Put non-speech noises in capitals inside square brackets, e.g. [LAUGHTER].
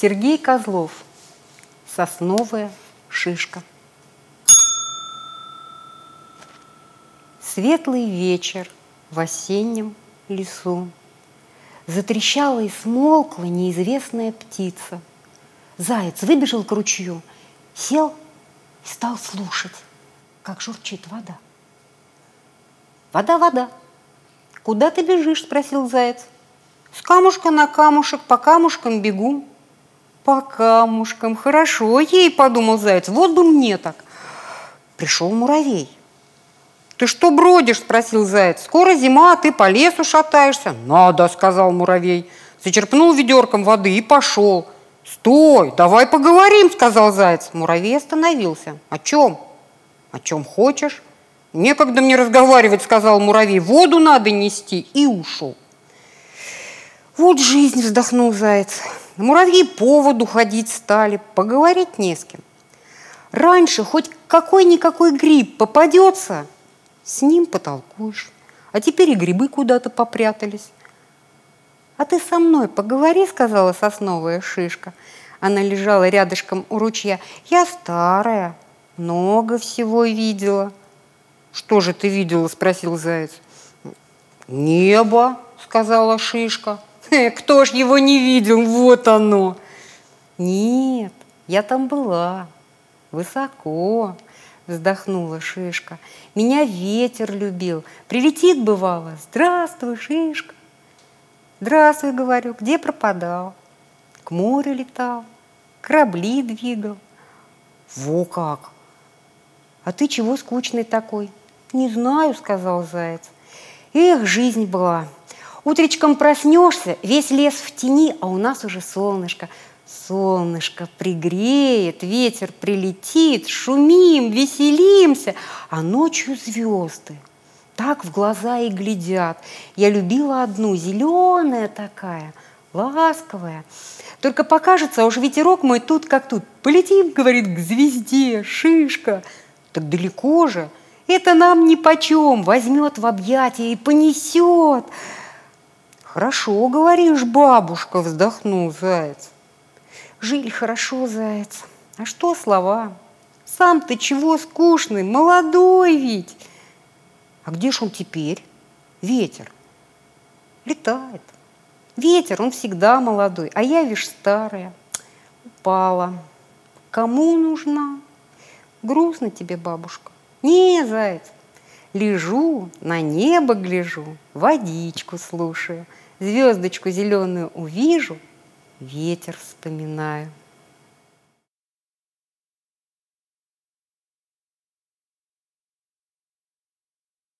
Сергей Козлов. Сосновая шишка. Светлый вечер в осеннем лесу. Затрещала и смолкла неизвестная птица. Заяц выбежал к ручью, сел и стал слушать, как журчит вода. «Вода, вода! Куда ты бежишь?» – спросил заяц. «С камушка на камушек, по камушкам бегу». «По камушкам, хорошо ей», – подумал заяц, – «вот бы мне так». Пришел муравей. «Ты что бродишь?» – спросил заяц. «Скоро зима, а ты по лесу шатаешься». «Надо», – сказал муравей. Зачерпнул ведерком воды и пошел. «Стой, давай поговорим», – сказал заяц. Муравей остановился. «О чем?» «О чем хочешь?» «Некогда мне разговаривать», – сказал муравей. «Воду надо нести». И ушел. Вот жизнь, вздохнул заяц. Муравьи по воду ходить стали, поговорить не с кем. Раньше хоть какой-никакой гриб попадется – с ним потолкуешь. А теперь и грибы куда-то попрятались. «А ты со мной поговори», — сказала сосновая шишка. Она лежала рядышком у ручья. «Я старая, много всего видела». «Что же ты видела?» — спросил заяц. «Небо», — сказала шишка. «Э, [LAUGHS] «Кто ж его не видел? Вот оно!» «Нет, я там была, высоко, вздохнула Шишка. Меня ветер любил. Прилетит, бывало. Здравствуй, Шишка. Здравствуй, говорю. Где пропадал? К морю летал. Корабли двигал. Во как! А ты чего скучный такой? Не знаю, сказал заяц. Эх, жизнь была. Утречком проснешься, весь лес в тени, а у нас уже солнышко. Солнышко пригреет, ветер прилетит, шумим, веселимся, а ночью звезды. Так в глаза и глядят. Я любила одну, зеленая такая, ласковая. Только покажется, а уж ветерок мой тут как тут. Полетим, говорит, к звезде, шишка. Так далеко же. Это нам ни почем. Возьмет в объятия и понесет. Хорошо, говоришь, бабушка, вздохнул заяц. Жили хорошо, заяц. А что слова? Сам ты чего скучный, молодой ведь. А где ж он теперь? Ветер. Летает. Ветер, он всегда молодой, а я вишь старая. Упала. Кому нужна? Грустно тебе, бабушка. Не, заяц. Лежу, на небо гляжу, водичку слушаю, звездочку зеленую увижу – ветер вспоминаю –